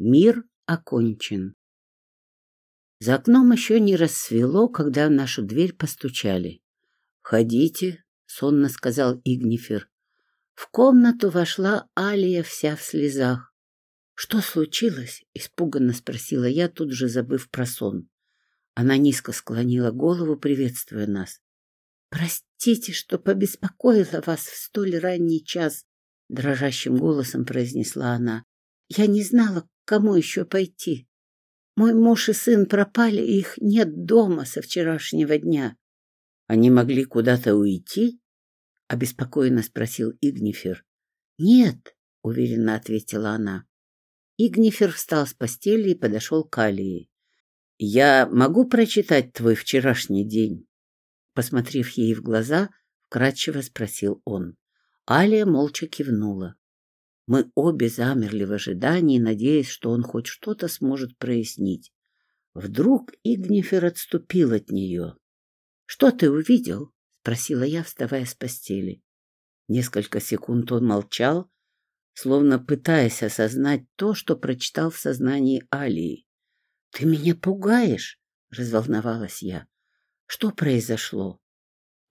Мир окончен. За окном еще не рассвело, когда в нашу дверь постучали. «Входите», — сонно сказал Игнифер. В комнату вошла Алия вся в слезах. «Что случилось?» — испуганно спросила я, тут же забыв про сон. Она низко склонила голову, приветствуя нас. «Простите, что побеспокоила вас в столь ранний час», — дрожащим голосом произнесла она. «Я не знала, кому еще пойти. Мой муж и сын пропали, их нет дома со вчерашнего дня». «Они могли куда-то уйти?» — обеспокоенно спросил Игнифер. «Нет», — уверенно ответила она. Игнифер встал с постели и подошел к Алии. «Я могу прочитать твой вчерашний день?» Посмотрев ей в глаза, вкратчиво спросил он. Алия молча кивнула. Мы обе замерли в ожидании, надеясь, что он хоть что-то сможет прояснить. Вдруг Игнифер отступил от нее. — Что ты увидел? — спросила я, вставая с постели. Несколько секунд он молчал, словно пытаясь осознать то, что прочитал в сознании Алии. — Ты меня пугаешь, — разволновалась я. — Что произошло?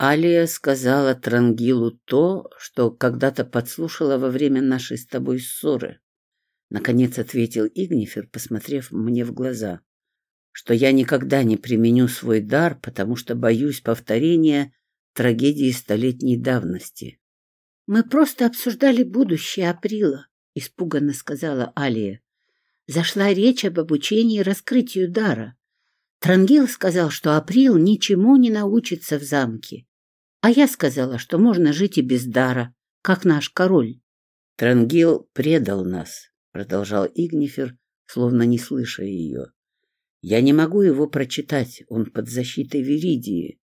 Алия сказала Трангилу то, что когда-то подслушала во время нашей с тобой ссоры. Наконец ответил Игнифер, посмотрев мне в глаза, что я никогда не применю свой дар, потому что боюсь повторения трагедии столетней давности. «Мы просто обсуждали будущее Априла», — испуганно сказала Алия. Зашла речь об обучении раскрытию дара. Трангил сказал, что Април ничему не научится в замке. А я сказала, что можно жить и без дара, как наш король. Трангил предал нас, продолжал Игнифер, словно не слыша ее. Я не могу его прочитать, он под защитой Веридии.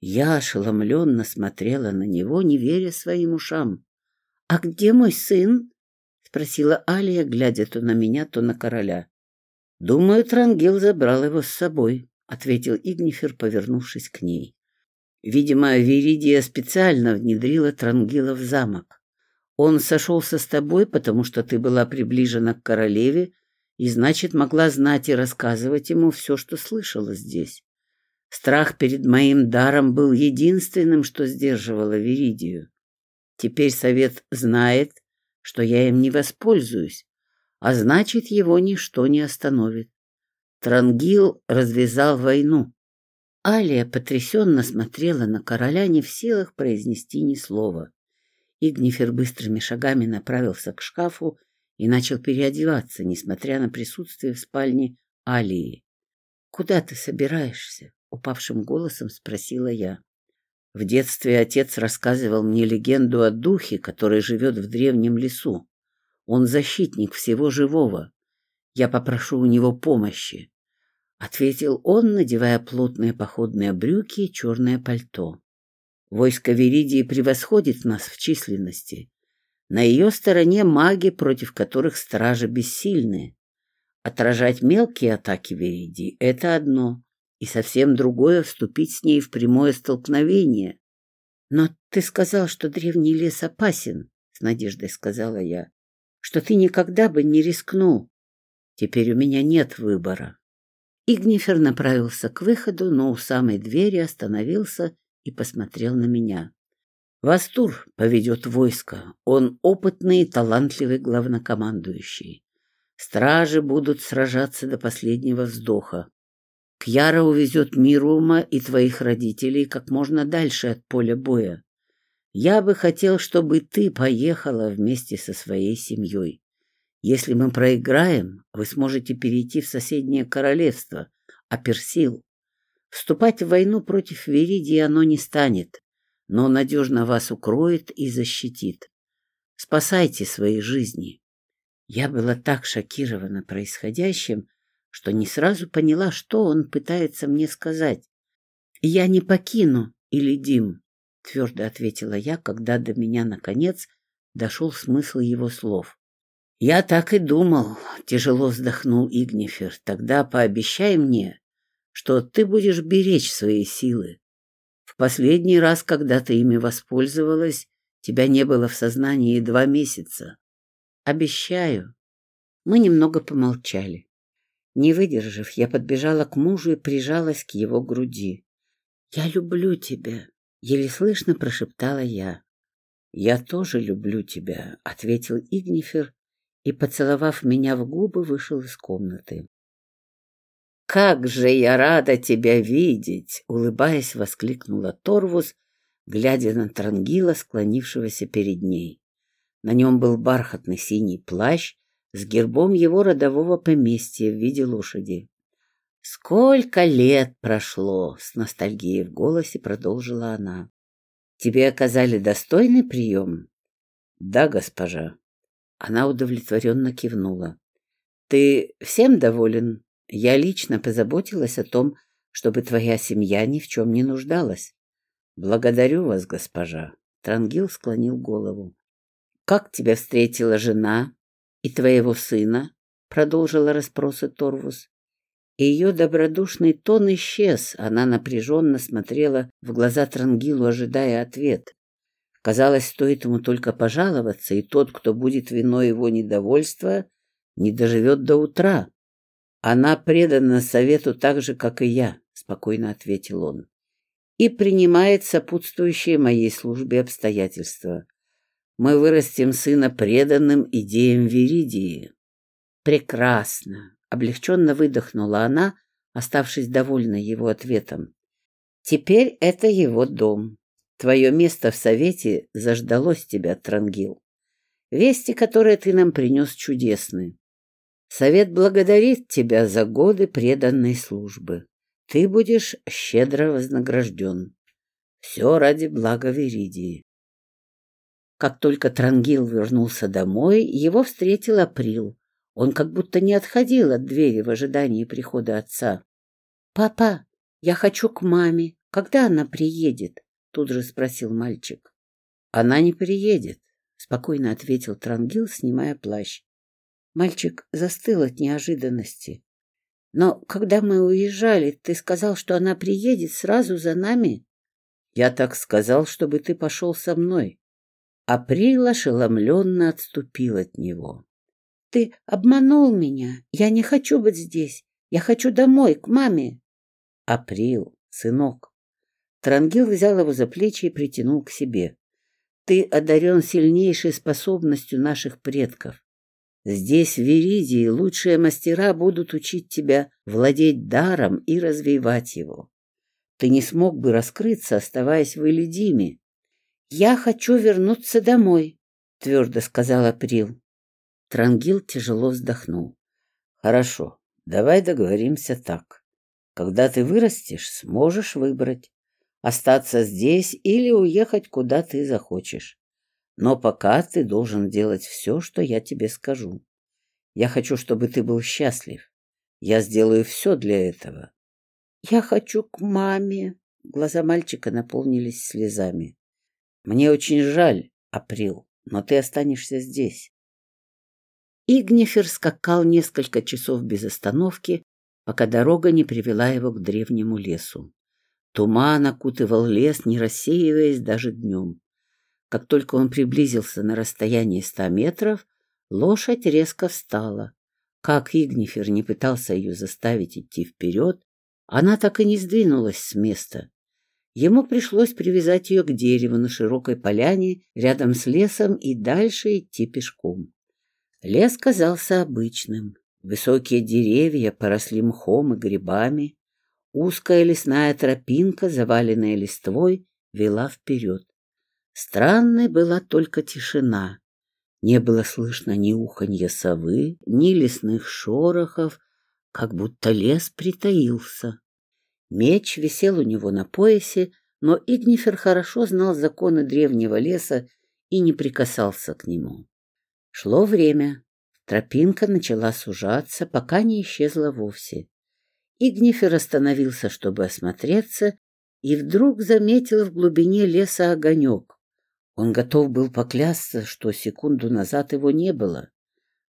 Я ошеломленно смотрела на него, не веря своим ушам. — А где мой сын? — спросила Алия, глядя то на меня, то на короля. — Думаю, Трангил забрал его с собой, — ответил Игнифер, повернувшись к ней. Видимо, Виридия специально внедрила Трангила в замок. Он сошелся с тобой, потому что ты была приближена к королеве и, значит, могла знать и рассказывать ему все, что слышала здесь. Страх перед моим даром был единственным, что сдерживало Виридию. Теперь совет знает, что я им не воспользуюсь, а значит, его ничто не остановит. Трангил развязал войну. Алия потрясенно смотрела на короля, не в силах произнести ни слова. Игнифер быстрыми шагами направился к шкафу и начал переодеваться, несмотря на присутствие в спальне Алии. — Куда ты собираешься? — упавшим голосом спросила я. В детстве отец рассказывал мне легенду о духе, который живет в древнем лесу. Он защитник всего живого. Я попрошу у него помощи. — ответил он, надевая плотные походные брюки и черное пальто. «Войско Веридии превосходит нас в численности. На ее стороне маги, против которых стражи бессильны. Отражать мелкие атаки Веридии — это одно, и совсем другое — вступить с ней в прямое столкновение. «Но ты сказал, что древний лес опасен», — с надеждой сказала я, — «что ты никогда бы не рискнул. Теперь у меня нет выбора». Игнифер направился к выходу, но у самой двери остановился и посмотрел на меня. Вастур поведет войско. Он опытный и талантливый главнокомандующий. Стражи будут сражаться до последнего вздоха. Кьяра увезет Мирума и твоих родителей как можно дальше от поля боя. Я бы хотел, чтобы ты поехала вместе со своей семьей. Если мы проиграем, вы сможете перейти в соседнее королевство, а Персил. Вступать в войну против Веридии оно не станет, но надежно вас укроет и защитит. Спасайте свои жизни. Я была так шокирована происходящим, что не сразу поняла, что он пытается мне сказать. «Я не покину Илидим», — твердо ответила я, когда до меня, наконец, дошел смысл его слов. «Я так и думал», — тяжело вздохнул Игнифер. «Тогда пообещай мне, что ты будешь беречь свои силы. В последний раз, когда ты ими воспользовалась, тебя не было в сознании два месяца». «Обещаю». Мы немного помолчали. Не выдержав, я подбежала к мужу и прижалась к его груди. «Я люблю тебя», — еле слышно прошептала я. «Я тоже люблю тебя», — ответил Игнифер и, поцеловав меня в губы, вышел из комнаты. «Как же я рада тебя видеть!» — улыбаясь, воскликнула Торвус, глядя на Трангила, склонившегося перед ней. На нем был бархатный синий плащ с гербом его родового поместья в виде лошади. «Сколько лет прошло!» — с ностальгией в голосе продолжила она. «Тебе оказали достойный прием?» «Да, госпожа». Она удовлетворенно кивнула. «Ты всем доволен?» Я лично позаботилась о том, чтобы твоя семья ни в чем не нуждалась. Благодарю вас, госпожа. Трангил склонил голову. Как тебя встретила жена и твоего сына? Продолжила расспросы Торвус. Ее добродушный тон исчез. Она напряженно смотрела в глаза Трангилу, ожидая ответ. Казалось, стоит ему только пожаловаться, и тот, кто будет виной его недовольства, не доживет до утра. Она предана совету так же, как и я, спокойно ответил он, и принимает сопутствующие моей службе обстоятельства. Мы вырастим сына преданным идеям Веридии. Прекрасно, облегченно выдохнула она, оставшись довольной его ответом. Теперь это его дом. Твое место в совете заждалось тебя, Трангил. Вести, которые ты нам принес, чудесны. Совет благодарит тебя за годы преданной службы. Ты будешь щедро вознагражден. Все ради блага Веридии. Как только Трангил вернулся домой, его встретил Април. Он как будто не отходил от двери в ожидании прихода отца. «Папа, я хочу к маме. Когда она приедет?» Тут же спросил мальчик. «Она не приедет», — спокойно ответил Трангил, снимая плащ. Мальчик застыл от неожиданности. «Но когда мы уезжали, ты сказал, что она приедет сразу за нами?» «Я так сказал, чтобы ты пошел со мной». Април ошеломленно отступил от него. «Ты обманул меня. Я не хочу быть здесь. Я хочу домой, к маме». «Април, сынок». Трангил взял его за плечи и притянул к себе. «Ты одарен сильнейшей способностью наших предков. Здесь, в Веридии, лучшие мастера будут учить тебя владеть даром и развивать его. Ты не смог бы раскрыться, оставаясь в Элидиме. — Я хочу вернуться домой, — твердо сказал Април. Трангил тяжело вздохнул. — Хорошо, давай договоримся так. Когда ты вырастешь, сможешь выбрать, остаться здесь или уехать, куда ты захочешь. Но пока ты должен делать все, что я тебе скажу. Я хочу, чтобы ты был счастлив. Я сделаю все для этого. Я хочу к маме. Глаза мальчика наполнились слезами. Мне очень жаль, Април, но ты останешься здесь. Игнифер скакал несколько часов без остановки, пока дорога не привела его к древнему лесу. Туман окутывал лес, не рассеиваясь даже днем. Как только он приблизился на расстояние ста метров, лошадь резко встала. Как Игнифер не пытался ее заставить идти вперед, она так и не сдвинулась с места. Ему пришлось привязать ее к дереву на широкой поляне рядом с лесом и дальше идти пешком. Лес казался обычным. Высокие деревья поросли мхом и грибами. Узкая лесная тропинка, заваленная листвой, вела вперед. Странной была только тишина. Не было слышно ни уханья совы, ни лесных шорохов, как будто лес притаился. Меч висел у него на поясе, но Игнифер хорошо знал законы древнего леса и не прикасался к нему. Шло время. Тропинка начала сужаться, пока не исчезла вовсе. Игнифер остановился, чтобы осмотреться, и вдруг заметил в глубине леса огонек. Он готов был поклясться, что секунду назад его не было.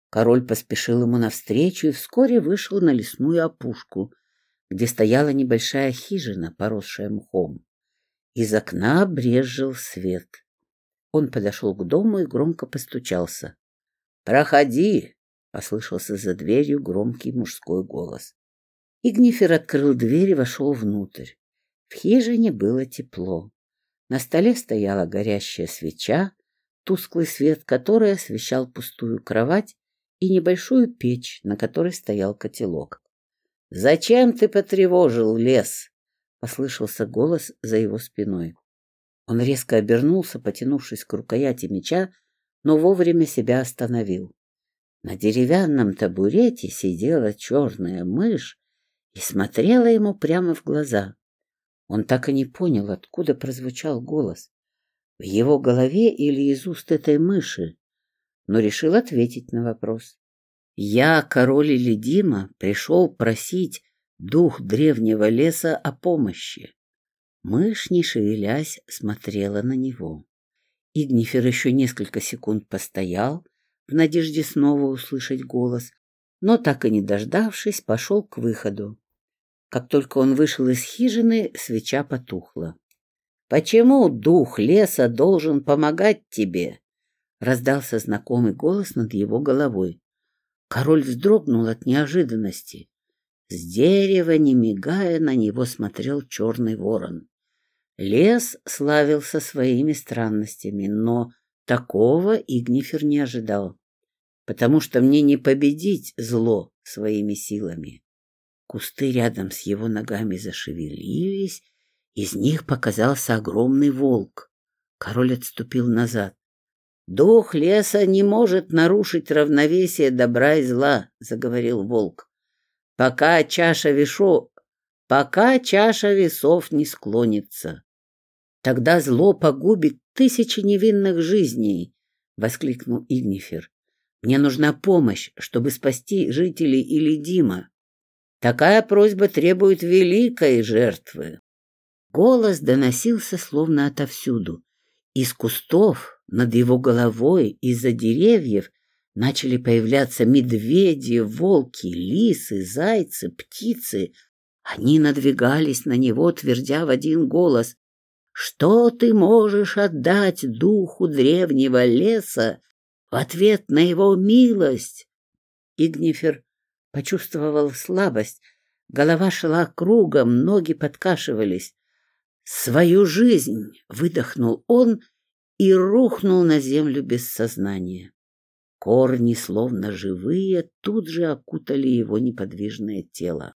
Король поспешил ему навстречу и вскоре вышел на лесную опушку, где стояла небольшая хижина, поросшая мхом. Из окна брезжил свет. Он подошел к дому и громко постучался. — Проходи! послышался за дверью громкий мужской голос. Игнифер открыл дверь и вошел внутрь. В хижине было тепло. На столе стояла горящая свеча, тусклый свет которой освещал пустую кровать и небольшую печь, на которой стоял котелок. «Зачем ты потревожил лес?» — послышался голос за его спиной. Он резко обернулся, потянувшись к рукояти меча, но вовремя себя остановил. На деревянном табурете сидела черная мышь и смотрела ему прямо в глаза. Он так и не понял, откуда прозвучал голос. В его голове или из уст этой мыши, но решил ответить на вопрос. «Я, король Илидима, пришел просить дух древнего леса о помощи». Мышь, не шевелясь, смотрела на него. Игнифер еще несколько секунд постоял, в надежде снова услышать голос, но, так и не дождавшись, пошел к выходу. Как только он вышел из хижины, свеча потухла. «Почему дух леса должен помогать тебе?» — раздался знакомый голос над его головой. Король вздрогнул от неожиданности. С дерева, не мигая, на него смотрел черный ворон. Лес славился своими странностями, но такого Игнифер не ожидал, потому что мне не победить зло своими силами. Кусты рядом с его ногами зашевелились, из них показался огромный волк. Король отступил назад. «Дух леса не может нарушить равновесие добра и зла», — заговорил волк. «Пока чаша вешу, пока чаша весов не склонится. Тогда зло погубит тысячи невинных жизней», — воскликнул Игнифер. «Мне нужна помощь, чтобы спасти жителей Илидима. Такая просьба требует великой жертвы». Голос доносился словно отовсюду. Из кустов над его головой из-за деревьев начали появляться медведи, волки, лисы, зайцы, птицы. Они надвигались на него, твердя в один голос «Что ты можешь отдать духу древнего леса в ответ на его милость?» Игнифер почувствовал слабость, голова шла кругом, ноги подкашивались. «Свою жизнь!» — выдохнул он и рухнул на землю без сознания. Корни, словно живые, тут же окутали его неподвижное тело.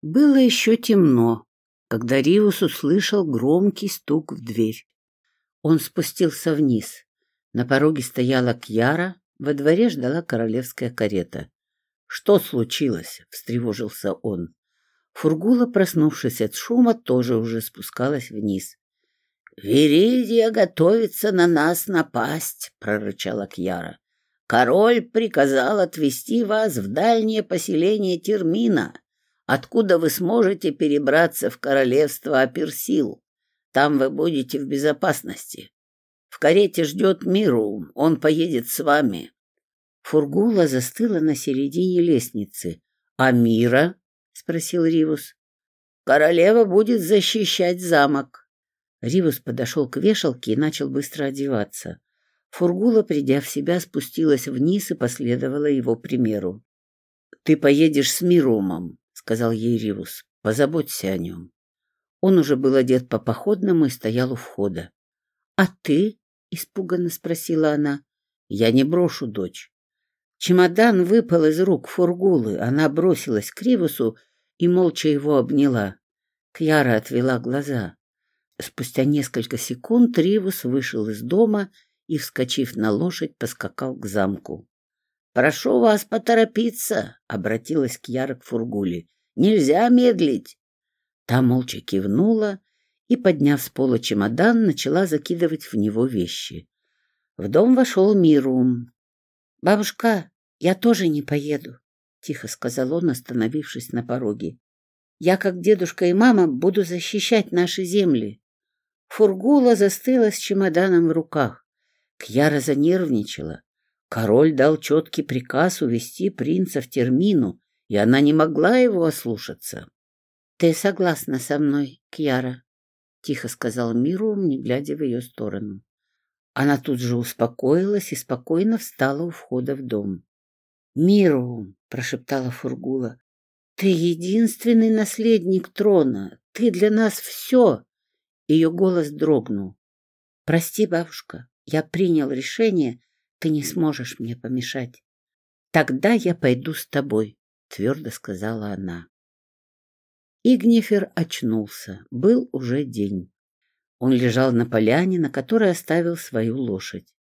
Было еще темно, когда Риус услышал громкий стук в дверь. Он спустился вниз. На пороге стояла Кьяра, во дворе ждала королевская карета. «Что случилось?» — встревожился он. Фургула, проснувшись от шума, тоже уже спускалась вниз. «Веридия готовится на нас напасть», — прорычала Кьяра. «Король приказал отвезти вас в дальнее поселение Термина, откуда вы сможете перебраться в королевство Аперсил. Там вы будете в безопасности. В карете ждет Миру, он поедет с вами». Фургула застыла на середине лестницы. «А Мира?» — спросил Ривус. «Королева будет защищать замок». Ривус подошел к вешалке и начал быстро одеваться. Фургула, придя в себя, спустилась вниз и последовала его примеру. «Ты поедешь с Мирумом», — сказал ей Ривус. «Позаботься о нем». Он уже был одет по походному и стоял у входа. «А ты?» — испуганно спросила она. «Я не брошу дочь. Чемодан выпал из рук Фургулы. Она бросилась к Ривусу и молча его обняла. Кьяра отвела глаза. Спустя несколько секунд Ривус вышел из дома и, вскочив на лошадь, поскакал к замку. — Прошу вас поторопиться, — обратилась Кьяра к Фургуле. — Нельзя медлить. Та молча кивнула и, подняв с пола чемодан, начала закидывать в него вещи. В дом вошел Мирум. — Бабушка, «Я тоже не поеду», — тихо сказал он, остановившись на пороге. «Я, как дедушка и мама, буду защищать наши земли». Фургула застыла с чемоданом в руках. Кьяра занервничала. Король дал четкий приказ увести принца в термину, и она не могла его ослушаться. — Ты согласна со мной, Кьяра? — тихо сказал Миру, не глядя в ее сторону. Она тут же успокоилась и спокойно встала у входа в дом. «Миру», — прошептала Фургула, — «ты единственный наследник трона, ты для нас все». Ее голос дрогнул. «Прости, бабушка, я принял решение, ты не сможешь мне помешать». «Тогда я пойду с тобой», — твердо сказала она. Игнифер очнулся. Был уже день. Он лежал на поляне, на которой оставил свою лошадь.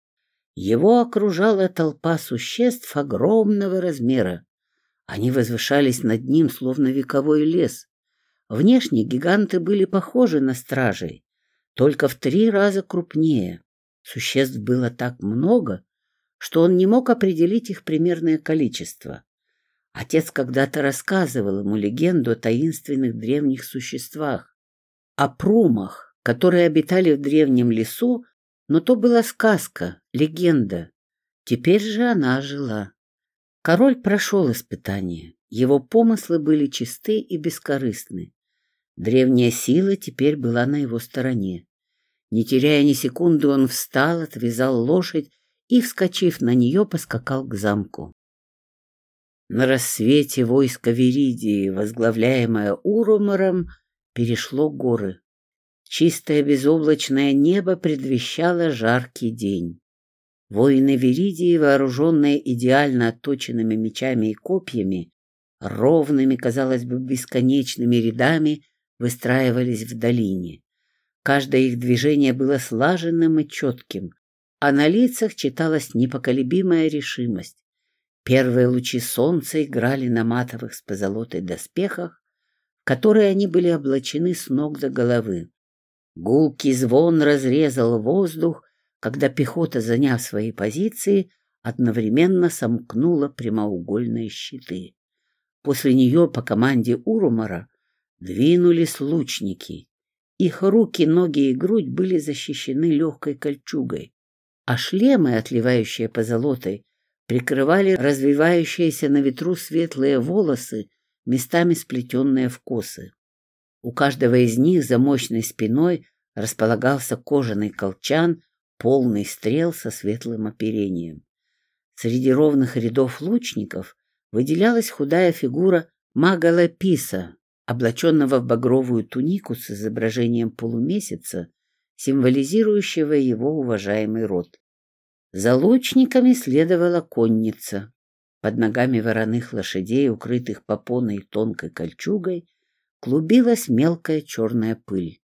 Его окружала толпа существ огромного размера. Они возвышались над ним, словно вековой лес. Внешне гиганты были похожи на стражей, только в три раза крупнее. Существ было так много, что он не мог определить их примерное количество. Отец когда-то рассказывал ему легенду о таинственных древних существах, о прумах, которые обитали в древнем лесу но то была сказка, легенда. Теперь же она жила. Король прошел испытание. Его помыслы были чисты и бескорыстны. Древняя сила теперь была на его стороне. Не теряя ни секунды, он встал, отвязал лошадь и, вскочив на нее, поскакал к замку. На рассвете войско Веридии, возглавляемое Урумором, перешло горы. Чистое безоблачное небо предвещало жаркий день. Воины Веридии, вооруженные идеально отточенными мечами и копьями, ровными, казалось бы, бесконечными рядами выстраивались в долине. Каждое их движение было слаженным и четким, а на лицах читалась непоколебимая решимость. Первые лучи солнца играли на матовых с позолотой доспехах, которые они были облачены с ног до головы. Гулкий звон разрезал воздух, когда пехота, заняв свои позиции, одновременно сомкнула прямоугольные щиты. После нее по команде Урумара двинулись лучники. Их руки, ноги и грудь были защищены легкой кольчугой, а шлемы, отливающие позолотой, прикрывали развивающиеся на ветру светлые волосы, местами сплетенные в косы. У каждого из них за мощной спиной располагался кожаный колчан, полный стрел со светлым оперением. Среди ровных рядов лучников выделялась худая фигура мага Лаписа, облаченного в багровую тунику с изображением полумесяца, символизирующего его уважаемый род. За лучниками следовала конница. Под ногами вороных лошадей, укрытых попоной тонкой кольчугой, клубилась мелкая черная пыль.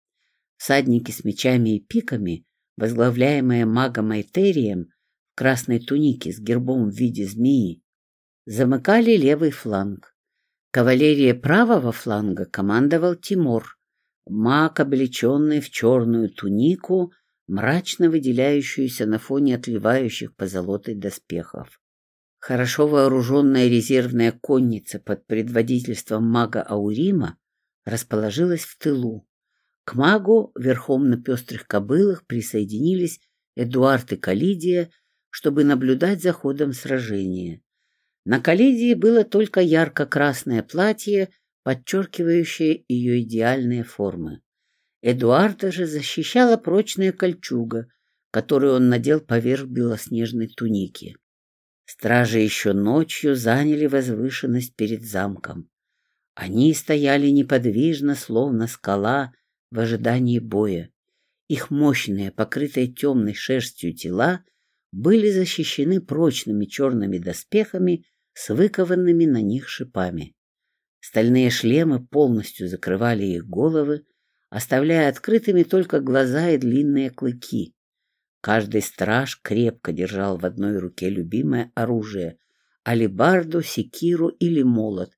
Всадники с мечами и пиками, возглавляемые магом Айтерием в красной тунике с гербом в виде змеи, замыкали левый фланг. Кавалерия правого фланга командовал Тимур, маг, облеченный в черную тунику, мрачно выделяющуюся на фоне отливающих позолотой доспехов. Хорошо вооруженная резервная конница под предводительством мага Аурима расположилась в тылу. К магу верхом на пестрых кобылах присоединились Эдуард и Калидия, чтобы наблюдать за ходом сражения. На Калидии было только ярко-красное платье, подчеркивающее ее идеальные формы. Эдуарда же защищала прочная кольчуга, которую он надел поверх белоснежной туники. Стражи еще ночью заняли возвышенность перед замком. Они стояли неподвижно, словно скала, в ожидании боя. Их мощные, покрытые темной шерстью тела были защищены прочными черными доспехами с выкованными на них шипами. Стальные шлемы полностью закрывали их головы, оставляя открытыми только глаза и длинные клыки. Каждый страж крепко держал в одной руке любимое оружие — алебарду, секиру или молот,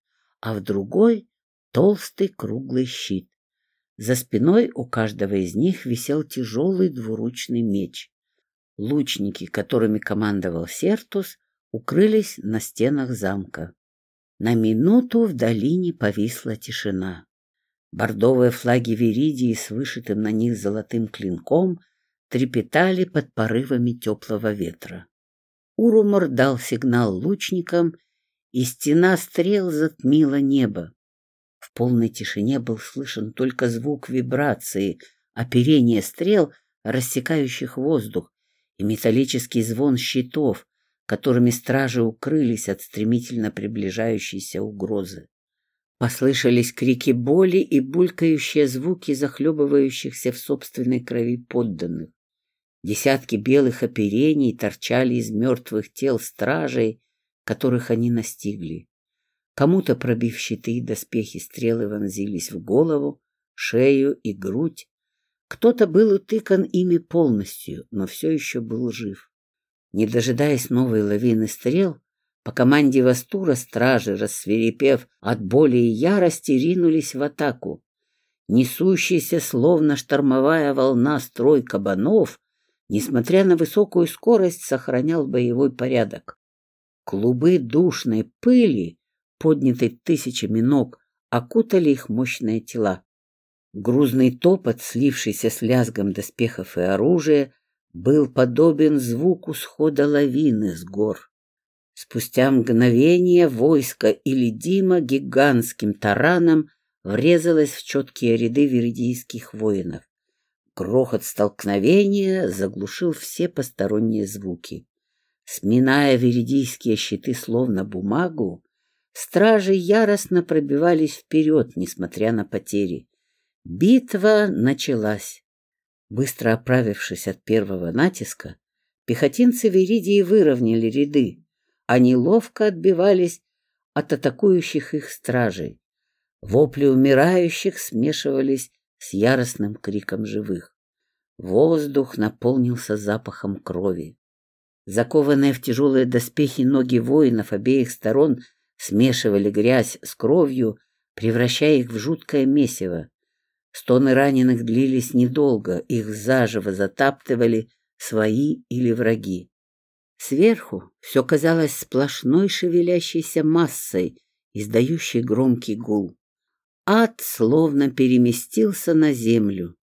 а в другой — толстый круглый щит. За спиной у каждого из них висел тяжелый двуручный меч. Лучники, которыми командовал Сертус, укрылись на стенах замка. На минуту в долине повисла тишина. Бордовые флаги Веридии с вышитым на них золотым клинком трепетали под порывами теплого ветра. Урумор дал сигнал лучникам, и стена стрел затмила небо. В полной тишине был слышен только звук вибрации, оперение стрел, рассекающих воздух, и металлический звон щитов, которыми стражи укрылись от стремительно приближающейся угрозы. Послышались крики боли и булькающие звуки захлебывающихся в собственной крови подданных. Десятки белых оперений торчали из мертвых тел стражей, которых они настигли. Кому-то, пробив щиты и доспехи, стрелы вонзились в голову, шею и грудь. Кто-то был утыкан ими полностью, но все еще был жив. Не дожидаясь новой лавины стрел, по команде Вастура стражи, рассверепев от боли и ярости, ринулись в атаку. Несущийся, словно штормовая волна, строй кабанов, несмотря на высокую скорость, сохранял боевой порядок. Клубы душной пыли, поднятой тысячами ног, окутали их мощные тела. Грузный топот, слившийся с лязгом доспехов и оружия, был подобен звуку схода лавины с гор. Спустя мгновение войско или Дима гигантским тараном врезалось в четкие ряды веридийских воинов. Грохот столкновения заглушил все посторонние звуки. Сминая веридийские щиты словно бумагу, стражи яростно пробивались вперед, несмотря на потери. Битва началась. Быстро оправившись от первого натиска, пехотинцы Веридии выровняли ряды. Они ловко отбивались от атакующих их стражей. Вопли умирающих смешивались с яростным криком живых. Воздух наполнился запахом крови. Закованные в тяжелые доспехи ноги воинов обеих сторон смешивали грязь с кровью, превращая их в жуткое месиво. Стоны раненых длились недолго, их заживо затаптывали свои или враги. Сверху все казалось сплошной шевелящейся массой, издающей громкий гул. Ад словно переместился на землю.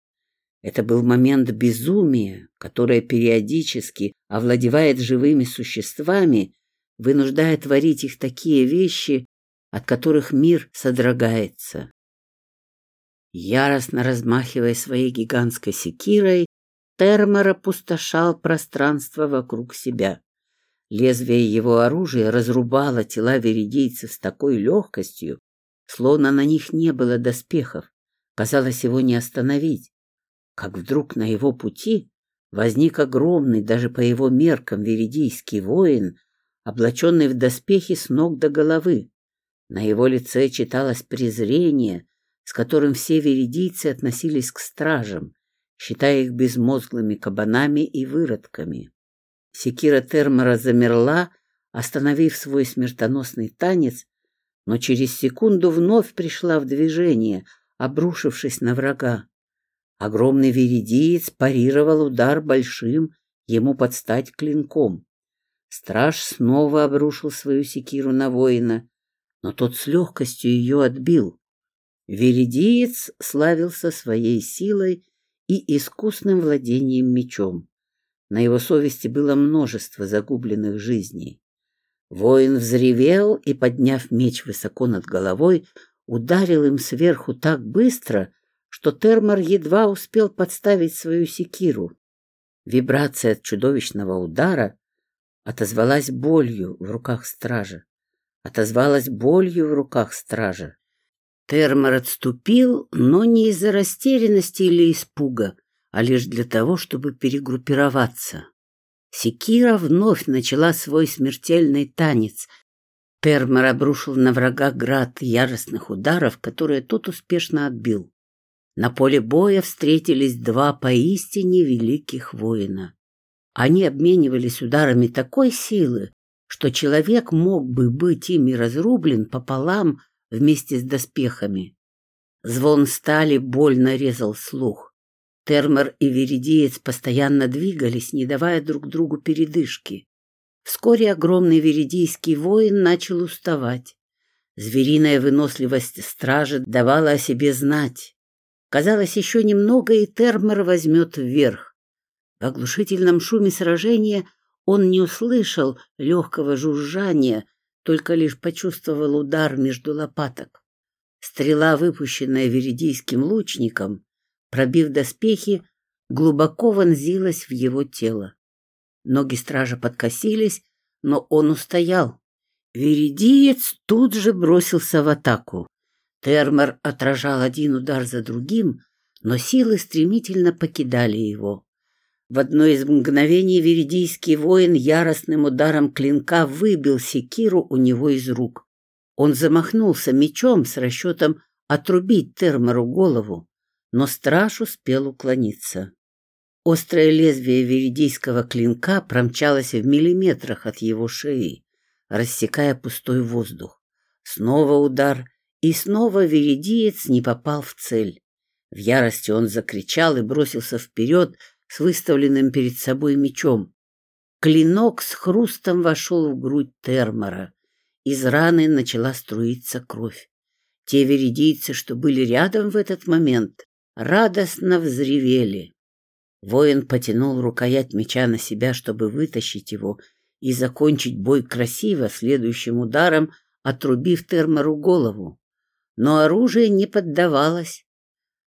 Это был момент безумия, которое периодически овладевает живыми существами, вынуждая творить их такие вещи, от которых мир содрогается. Яростно размахивая своей гигантской секирой, Термор опустошал пространство вокруг себя. Лезвие его оружия разрубало тела веридийцев с такой легкостью, словно на них не было доспехов. Казалось, его не остановить. Как вдруг на его пути возник огромный, даже по его меркам, веридийский воин, облаченный в доспехи с ног до головы. На его лице читалось презрение, с которым все веридийцы относились к стражам, считая их безмозглыми кабанами и выродками. Секира Термора замерла, остановив свой смертоносный танец, но через секунду вновь пришла в движение, обрушившись на врага. Огромный веридиец парировал удар большим, ему подстать клинком. Страж снова обрушил свою секиру на воина, но тот с легкостью ее отбил. Веридиец славился своей силой и искусным владением мечом. На его совести было множество загубленных жизней. Воин взревел и, подняв меч высоко над головой, ударил им сверху так быстро, что Термор едва успел подставить свою секиру. Вибрация от чудовищного удара отозвалась болью в руках стража. Отозвалась болью в руках стража. Термор отступил, но не из-за растерянности или испуга, а лишь для того, чтобы перегруппироваться. Секира вновь начала свой смертельный танец. Термор обрушил на врага град яростных ударов, которые тот успешно отбил. На поле боя встретились два поистине великих воина. Они обменивались ударами такой силы, что человек мог бы быть ими разрублен пополам вместе с доспехами. Звон стали больно резал слух. Термор и Веридиец постоянно двигались, не давая друг другу передышки. Вскоре огромный веридийский воин начал уставать. Звериная выносливость стражи давала о себе знать. Казалось, еще немного, и Термор возьмет вверх. В оглушительном шуме сражения он не услышал легкого жужжания, только лишь почувствовал удар между лопаток. Стрела, выпущенная веридийским лучником, пробив доспехи, глубоко вонзилась в его тело. Ноги стража подкосились, но он устоял. Веридиец тут же бросился в атаку. Термор отражал один удар за другим, но силы стремительно покидали его. В одно из мгновений веридийский воин яростным ударом клинка выбил секиру у него из рук. Он замахнулся мечом с расчетом отрубить Термору голову, но страж успел уклониться. Острое лезвие веридийского клинка промчалось в миллиметрах от его шеи, рассекая пустой воздух. Снова удар, и снова веридиец не попал в цель. В ярости он закричал и бросился вперед, с выставленным перед собой мечом. Клинок с хрустом вошел в грудь Термора. Из раны начала струиться кровь. Те веридийцы, что были рядом в этот момент, радостно взревели. Воин потянул рукоять меча на себя, чтобы вытащить его и закончить бой красиво, следующим ударом отрубив Термору голову. Но оружие не поддавалось.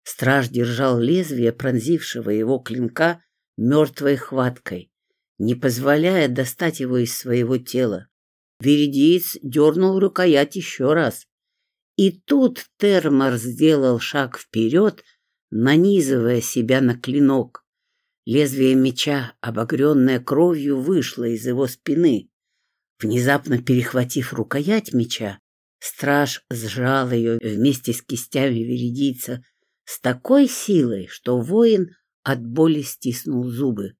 Страж держал лезвие пронзившего его клинка мертвой хваткой, не позволяя достать его из своего тела. Веридиец дернул рукоять еще раз. И тут Термор сделал шаг вперед, нанизывая себя на клинок. Лезвие меча, обогренное кровью, вышло из его спины. Внезапно перехватив рукоять меча, страж сжал ее вместе с кистями веридийца с такой силой, что воин от боли стиснул зубы.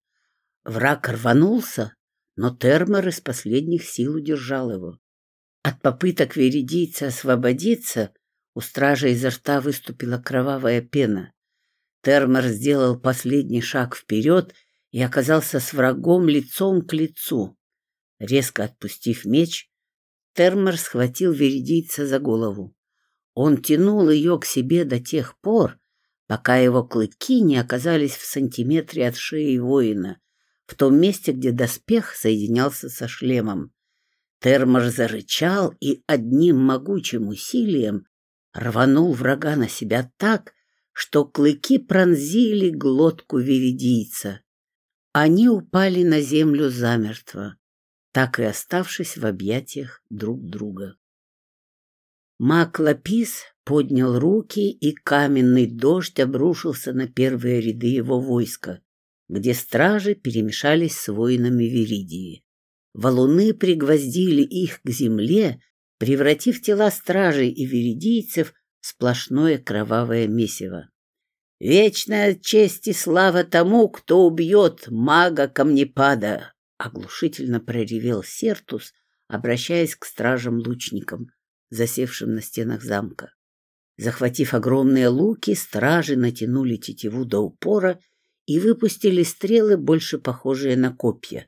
Враг рванулся, но Термор из последних сил удержал его. От попыток веридийца освободиться у стража изо рта выступила кровавая пена. Термор сделал последний шаг вперед и оказался с врагом лицом к лицу. Резко отпустив меч, Термор схватил веридийца за голову. Он тянул ее к себе до тех пор, пока его клыки не оказались в сантиметре от шеи воина, в том месте, где доспех соединялся со шлемом. Термор зарычал и одним могучим усилием рванул врага на себя так, что клыки пронзили глотку веридийца. Они упали на землю замертво, так и оставшись в объятиях друг друга. Мак Лапис поднял руки, и каменный дождь обрушился на первые ряды его войска, где стражи перемешались с воинами Веридии. Валуны пригвоздили их к земле, превратив тела стражей и веридийцев в сплошное кровавое месиво. «Вечная честь и слава тому, кто убьет мага камнепада!» — оглушительно проревел Сертус, обращаясь к стражам-лучникам, засевшим на стенах замка. Захватив огромные луки, стражи натянули тетиву до упора и выпустили стрелы, больше похожие на копья.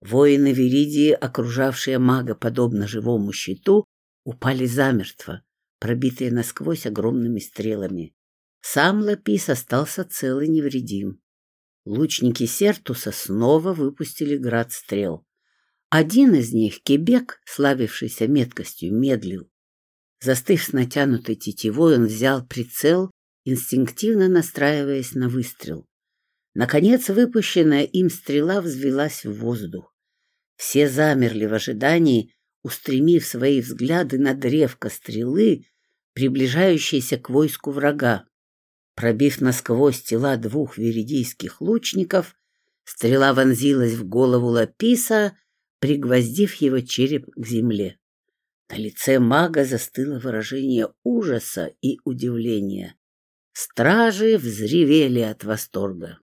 Воины Веридии, окружавшие мага подобно живому щиту, упали замертво, пробитые насквозь огромными стрелами. Сам Лапис остался цел и невредим. Лучники Сертуса снова выпустили град стрел. Один из них, Кебек, славившийся меткостью, медлил. Застыв с натянутой тетивой, он взял прицел, инстинктивно настраиваясь на выстрел. Наконец выпущенная им стрела взвелась в воздух. Все замерли в ожидании, устремив свои взгляды на древко стрелы, приближающейся к войску врага. Пробив насквозь тела двух веридийских лучников, стрела вонзилась в голову Лаписа, пригвоздив его череп к земле. На лице мага застыло выражение ужаса и удивления. Стражи взревели от восторга.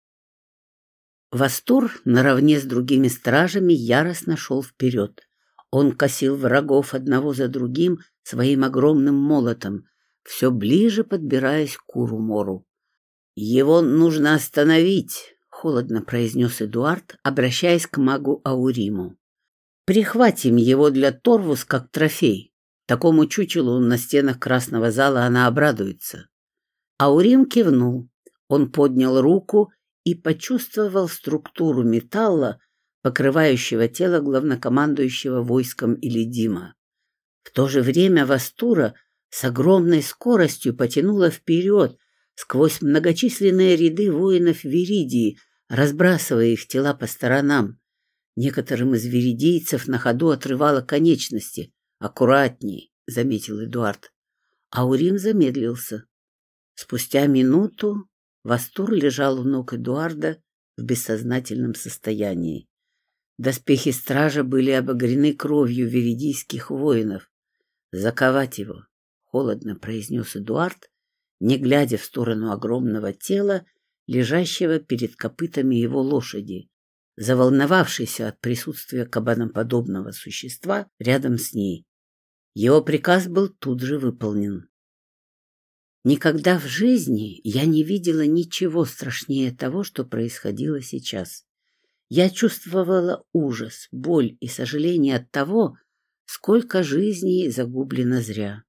Вастур наравне с другими стражами яростно шел вперед. Он косил врагов одного за другим своим огромным молотом, все ближе подбираясь к Урумору. «Его нужно остановить», — холодно произнес Эдуард, обращаясь к магу Ауриму. Прихватим его для Торвус как трофей. Такому чучелу на стенах красного зала она обрадуется. Аурим кивнул. Он поднял руку и почувствовал структуру металла, покрывающего тело главнокомандующего войском Илидима. В то же время Вастура с огромной скоростью потянула вперед сквозь многочисленные ряды воинов Виридии, разбрасывая их тела по сторонам. Некоторым из веридийцев на ходу отрывало конечности. «Аккуратней», — заметил Эдуард. Аурим замедлился. Спустя минуту Вастур лежал у ног Эдуарда в бессознательном состоянии. Доспехи стража были обогрены кровью веридийских воинов. «Заковать его!» — холодно произнес Эдуард, не глядя в сторону огромного тела, лежащего перед копытами его лошади, заволновавшийся от присутствия кабаноподобного существа рядом с ней. Его приказ был тут же выполнен. Никогда в жизни я не видела ничего страшнее того, что происходило сейчас. Я чувствовала ужас, боль и сожаление от того, сколько жизней загублено зря.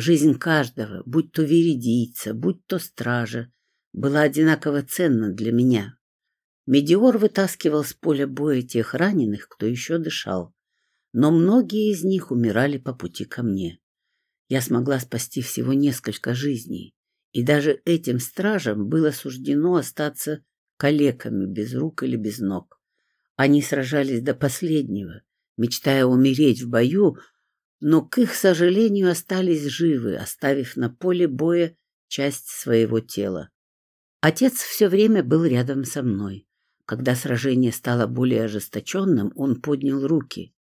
Жизнь каждого, будь то веридийца, будь то стража, была одинаково ценна для меня. Медиор вытаскивал с поля боя тех раненых, кто еще дышал но многие из них умирали по пути ко мне. Я смогла спасти всего несколько жизней, и даже этим стражам было суждено остаться калеками без рук или без ног. Они сражались до последнего, мечтая умереть в бою, но, к их сожалению, остались живы, оставив на поле боя часть своего тела. Отец все время был рядом со мной. Когда сражение стало более ожесточенным, он поднял руки.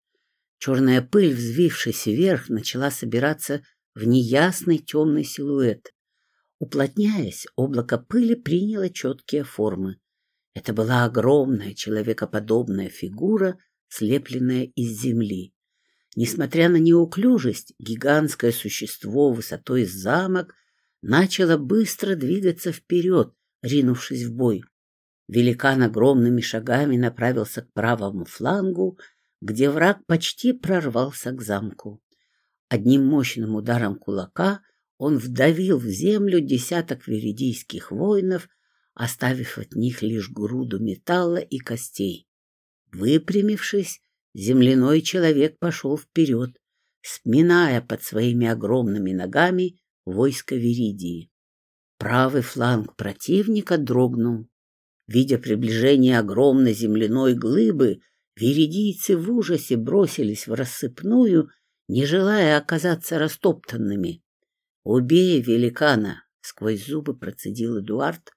Черная пыль, взвившись вверх, начала собираться в неясный темный силуэт. Уплотняясь, облако пыли приняло четкие формы. Это была огромная человекоподобная фигура, слепленная из земли. Несмотря на неуклюжесть, гигантское существо высотой с замок начало быстро двигаться вперед, ринувшись в бой. Великан огромными шагами направился к правому флангу, где враг почти прорвался к замку. Одним мощным ударом кулака он вдавил в землю десяток веридийских воинов, оставив от них лишь груду металла и костей. Выпрямившись, земляной человек пошел вперед, сминая под своими огромными ногами войско Веридии. Правый фланг противника дрогнул. Видя приближение огромной земляной глыбы, Веридийцы в ужасе бросились в рассыпную, не желая оказаться растоптанными. «Убей великана!» — сквозь зубы процедил Эдуард,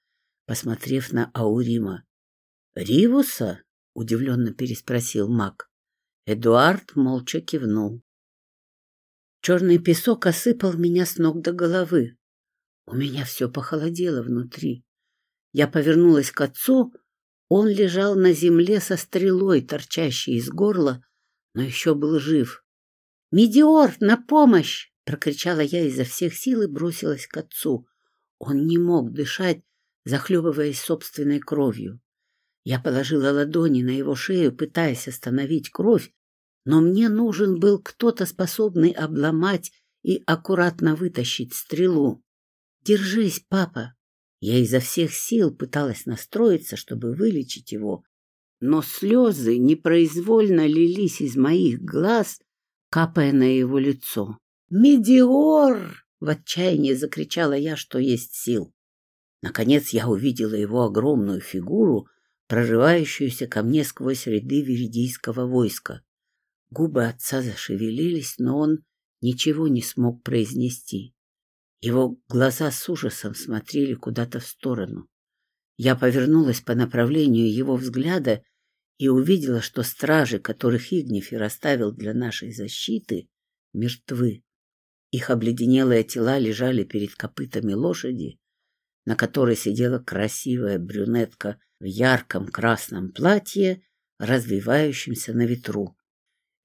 посмотрев на Аурима. «Ривуса?» — удивленно переспросил маг. Эдуард молча кивнул. Черный песок осыпал меня с ног до головы. У меня все похолодело внутри. Я повернулась к отцу, он лежал на земле со стрелой, торчащей из горла, но еще был жив. «Медиор, на помощь!» — прокричала я изо всех сил и бросилась к отцу. Он не мог дышать, захлебываясь собственной кровью. Я положила ладони на его шею, пытаясь остановить кровь, но мне нужен был кто-то, способный обломать и аккуратно вытащить стрелу. «Держись, папа!» Я изо всех сил пыталась настроиться, чтобы вылечить его, но слезы непроизвольно лились из моих глаз, капая на его лицо. «Медиор!» — в отчаянии закричала я, что есть сил. Наконец я увидела его огромную фигуру, прорывающуюся ко мне сквозь ряды веридийского войска. Губы отца зашевелились, но он ничего не смог произнести. Его глаза с ужасом смотрели куда-то в сторону. Я повернулась по направлению его взгляда и увидела, что стражи, которых Игнифер оставил для нашей защиты, мертвы. Их обледенелые тела лежали перед копытами лошади, на которой сидела красивая брюнетка в ярком красном платье, развивающемся на ветру.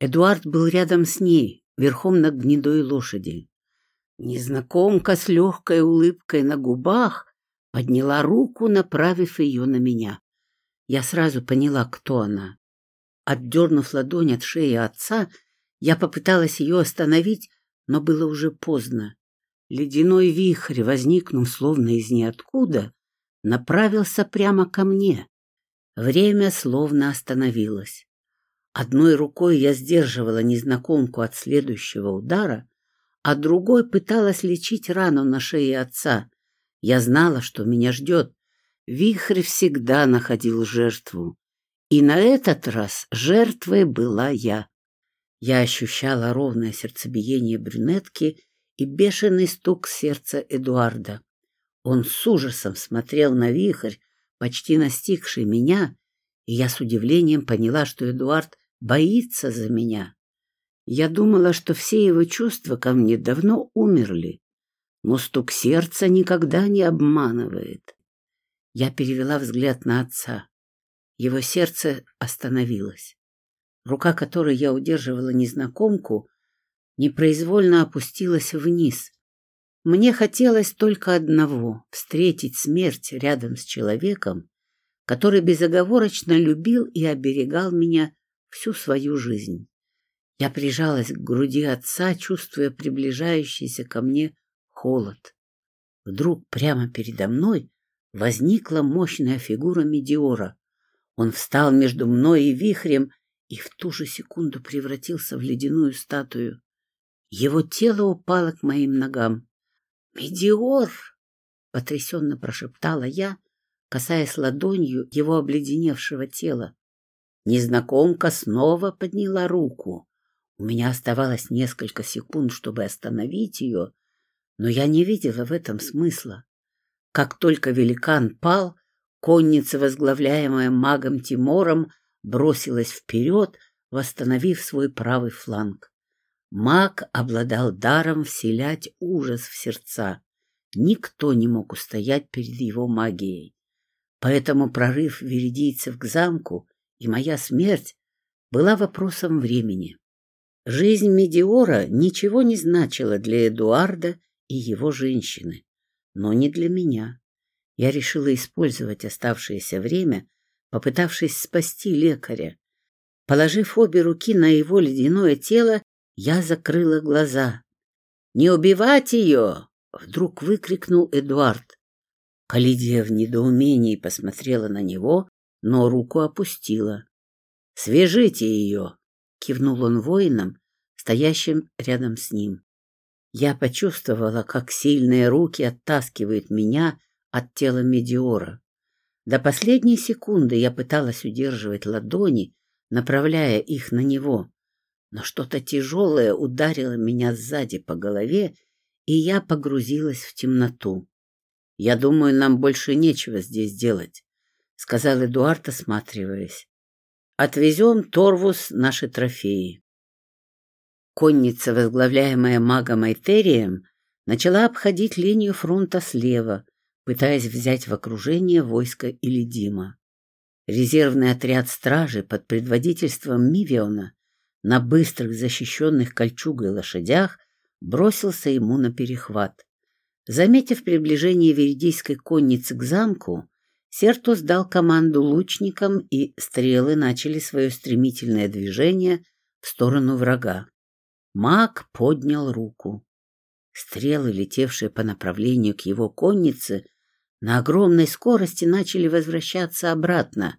Эдуард был рядом с ней, верхом на гнедой лошади. Незнакомка с легкой улыбкой на губах подняла руку, направив ее на меня. Я сразу поняла, кто она. Отдернув ладонь от шеи отца, я попыталась ее остановить, но было уже поздно. Ледяной вихрь, возникнув словно из ниоткуда, направился прямо ко мне. Время словно остановилось. Одной рукой я сдерживала незнакомку от следующего удара, а другой пыталась лечить рану на шее отца. Я знала, что меня ждет. Вихрь всегда находил жертву. И на этот раз жертвой была я. Я ощущала ровное сердцебиение брюнетки и бешеный стук сердца Эдуарда. Он с ужасом смотрел на вихрь, почти настигший меня, и я с удивлением поняла, что Эдуард боится за меня. Я думала, что все его чувства ко мне давно умерли, но стук сердца никогда не обманывает. Я перевела взгляд на отца. Его сердце остановилось. Рука, которой я удерживала незнакомку, непроизвольно опустилась вниз. Мне хотелось только одного — встретить смерть рядом с человеком, который безоговорочно любил и оберегал меня всю свою жизнь. Я прижалась к груди отца, чувствуя приближающийся ко мне холод. Вдруг прямо передо мной возникла мощная фигура Медиора. Он встал между мной и вихрем и в ту же секунду превратился в ледяную статую. Его тело упало к моим ногам. «Медиор!» — потрясенно прошептала я, касаясь ладонью его обледеневшего тела. Незнакомка снова подняла руку. У меня оставалось несколько секунд, чтобы остановить ее, но я не видела в этом смысла. Как только великан пал, конница, возглавляемая магом Тимором, бросилась вперед, восстановив свой правый фланг. Маг обладал даром вселять ужас в сердца. Никто не мог устоять перед его магией. Поэтому прорыв веридийцев к замку и моя смерть была вопросом времени. Жизнь Медиора ничего не значила для Эдуарда и его женщины, но не для меня. Я решила использовать оставшееся время, попытавшись спасти лекаря. Положив обе руки на его ледяное тело, я закрыла глаза. «Не убивать ее!» — вдруг выкрикнул Эдуард. Калидия в недоумении посмотрела на него, но руку опустила. «Свяжите ее!» — кивнул он воинам, стоящим рядом с ним. Я почувствовала, как сильные руки оттаскивают меня от тела Медиора. До последней секунды я пыталась удерживать ладони, направляя их на него, но что-то тяжелое ударило меня сзади по голове, и я погрузилась в темноту. «Я думаю, нам больше нечего здесь делать», — сказал Эдуард, осматриваясь. «Отвезем Торвус наши трофеи». Конница, возглавляемая магом Айтерием, начала обходить линию фронта слева, пытаясь взять в окружение войско Илидима. Резервный отряд стражи под предводительством Мивиона на быстрых защищенных кольчугой лошадях бросился ему на перехват. Заметив приближение веридийской конницы к замку, Сертус дал команду лучникам, и стрелы начали свое стремительное движение в сторону врага. Маг поднял руку. Стрелы, летевшие по направлению к его коннице, на огромной скорости начали возвращаться обратно.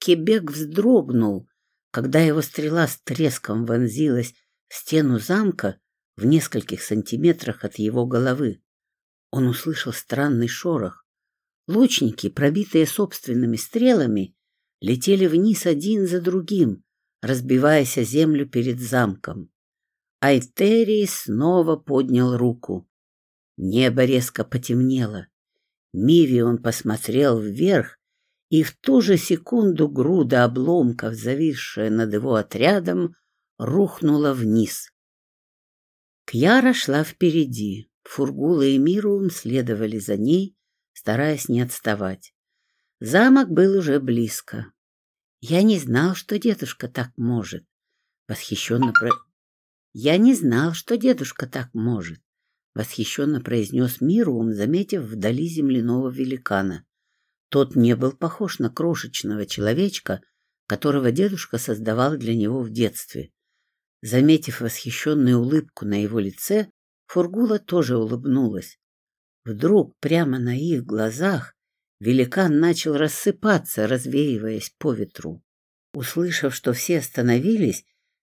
Кебек вздрогнул, когда его стрела с треском вонзилась в стену замка в нескольких сантиметрах от его головы. Он услышал странный шорох. Лучники, пробитые собственными стрелами, летели вниз один за другим, разбиваясь о землю перед замком. Айтерий снова поднял руку. Небо резко потемнело. Мивион посмотрел вверх, и в ту же секунду груда обломков, зависшая над его отрядом, рухнула вниз. Кьяра шла впереди. Фургула и Мируум следовали за ней, стараясь не отставать. Замок был уже близко. Я не знал, что дедушка так может. Восхищенно про... Я не знал, что дедушка так может восхищенно произнес Мируум, заметив вдали земляного великана. Тот не был похож на крошечного человечка, которого дедушка создавал для него в детстве. Заметив восхищенную улыбку на его лице, Фургула тоже улыбнулась. Вдруг прямо на их глазах великан начал рассыпаться, развеиваясь по ветру. Услышав, что все остановились,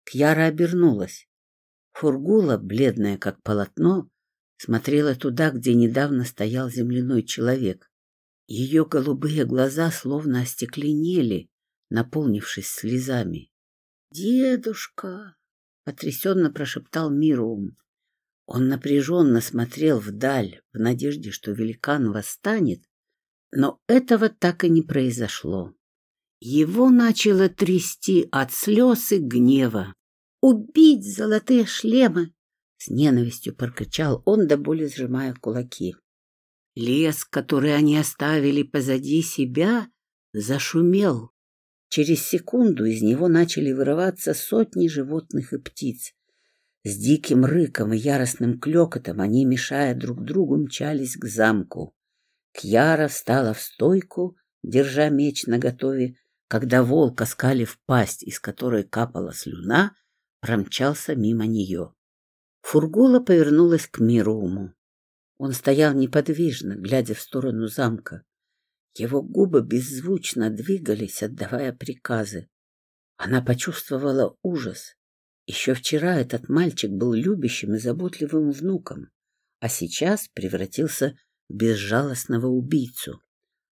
Кьяра обернулась. Фургула, бледная как полотно, смотрела туда, где недавно стоял земляной человек. Ее голубые глаза словно остекленели, наполнившись слезами. «Дедушка!» — потрясенно прошептал Мирум. Он напряженно смотрел вдаль, в надежде, что великан восстанет, но этого так и не произошло. Его начало трясти от слез и гнева. «Убить золотые шлемы!» — с ненавистью прокричал он, до боли сжимая кулаки. Лес, который они оставили позади себя, зашумел. Через секунду из него начали вырываться сотни животных и птиц. С диким рыком и яростным клёкотом они, мешая друг другу, мчались к замку. Кьяра встала в стойку, держа меч наготове, когда волк, оскалив пасть, из которой капала слюна, промчался мимо нее. Фургула повернулась к Мируму. Он стоял неподвижно, глядя в сторону замка. Его губы беззвучно двигались, отдавая приказы. Она почувствовала ужас. Еще вчера этот мальчик был любящим и заботливым внуком, а сейчас превратился в безжалостного убийцу.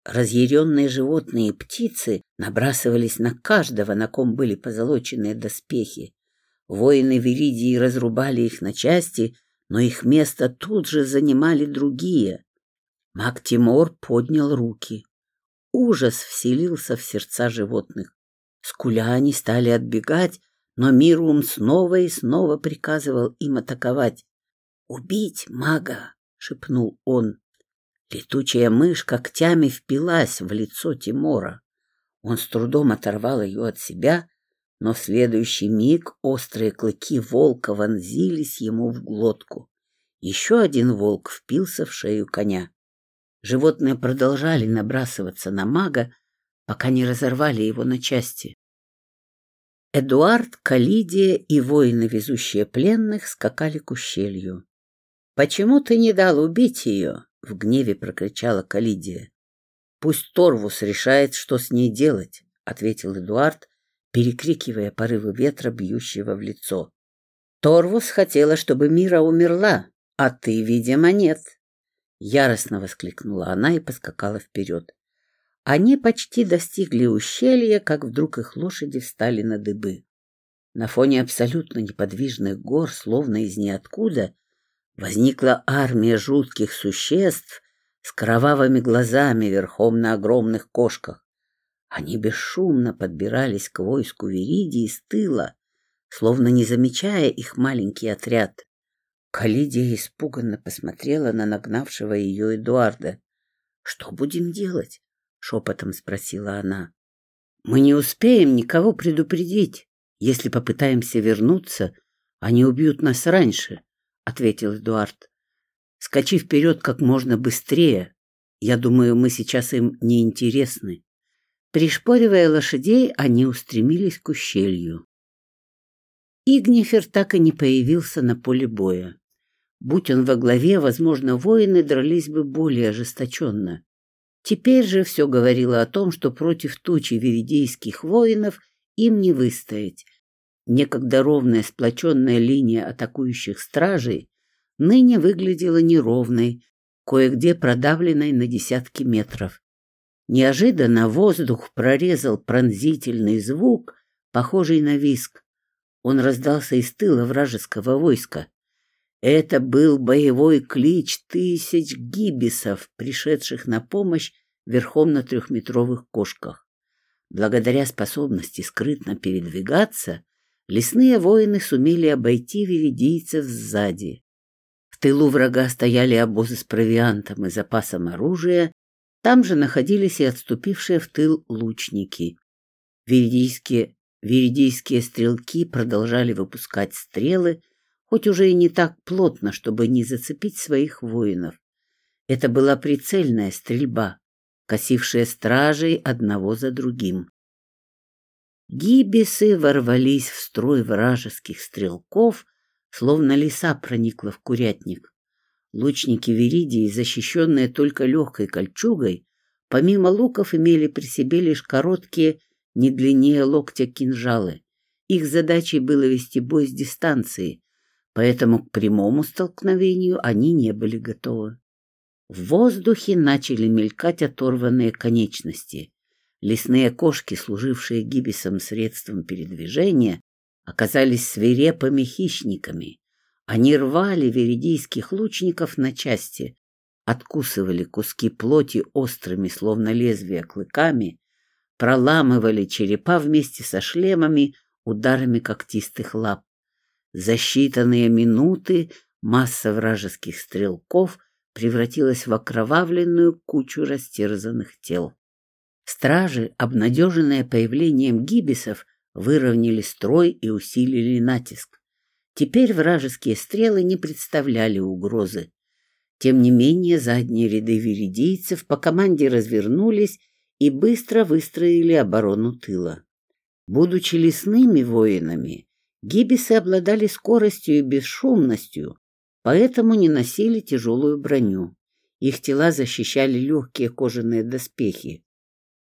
Разъяренные животные и птицы набрасывались на каждого, на ком были позолоченные доспехи. Воины Веридии разрубали их на части, но их место тут же занимали другие. Маг Тимур поднял руки. Ужас вселился в сердца животных. Скуля они стали отбегать, но Мирум снова и снова приказывал им атаковать. «Убить мага!» — шепнул он. Летучая мышь когтями впилась в лицо Тимора. Он с трудом оторвал ее от себя, но в следующий миг острые клыки волка вонзились ему в глотку. Еще один волк впился в шею коня. Животные продолжали набрасываться на мага, пока не разорвали его на части. Эдуард, Калидия и воины, везущие пленных, скакали к ущелью. «Почему ты не дал убить ее?» — в гневе прокричала Калидия. «Пусть Торвус решает, что с ней делать», — ответил Эдуард, перекрикивая порывы ветра, бьющего в лицо. «Торвус хотела, чтобы Мира умерла, а ты, видимо, нет», — яростно воскликнула она и поскакала вперед. Они почти достигли ущелья, как вдруг их лошади встали на дыбы. На фоне абсолютно неподвижных гор, словно из ниоткуда, возникла армия жутких существ с кровавыми глазами верхом на огромных кошках. Они бесшумно подбирались к войску Веридии с тыла, словно не замечая их маленький отряд. Калидия испуганно посмотрела на нагнавшего ее Эдуарда. «Что будем делать?» Шепотом спросила она. Мы не успеем никого предупредить. Если попытаемся вернуться, они убьют нас раньше, ответил Эдуард. Скачи вперед как можно быстрее. Я думаю, мы сейчас им не интересны. Пришпоривая лошадей, они устремились к ущелью. Игнифер так и не появился на поле боя. Будь он во главе, возможно, воины дрались бы более ожесточенно. Теперь же все говорило о том, что против тучи веридейских воинов им не выстоять. Некогда ровная сплоченная линия атакующих стражей ныне выглядела неровной, кое-где продавленной на десятки метров. Неожиданно воздух прорезал пронзительный звук, похожий на виск. Он раздался из тыла вражеского войска. Это был боевой клич тысяч гибисов, пришедших на помощь верхом на трехметровых кошках. Благодаря способности скрытно передвигаться, лесные воины сумели обойти веридийцев сзади. В тылу врага стояли обозы с провиантом и запасом оружия, там же находились и отступившие в тыл лучники. Веридийские, веридийские стрелки продолжали выпускать стрелы, хоть уже и не так плотно, чтобы не зацепить своих воинов. Это была прицельная стрельба, косившая стражей одного за другим. Гибисы ворвались в строй вражеских стрелков, словно лиса проникла в курятник. Лучники Веридии, защищенные только легкой кольчугой, помимо луков имели при себе лишь короткие, не длиннее локтя кинжалы. Их задачей было вести бой с дистанции, поэтому к прямому столкновению они не были готовы. В воздухе начали мелькать оторванные конечности. Лесные кошки, служившие гибисом средством передвижения, оказались свирепыми хищниками. Они рвали веридийских лучников на части, откусывали куски плоти острыми, словно лезвия, клыками, проламывали черепа вместе со шлемами ударами когтистых лап. За считанные минуты масса вражеских стрелков превратилась в окровавленную кучу растерзанных тел. Стражи, обнадеженные появлением гибисов, выровняли строй и усилили натиск. Теперь вражеские стрелы не представляли угрозы. Тем не менее, задние ряды веридийцев по команде развернулись и быстро выстроили оборону тыла. Будучи лесными воинами, гибисы обладали скоростью и бесшумностью, поэтому не носили тяжелую броню. Их тела защищали легкие кожаные доспехи.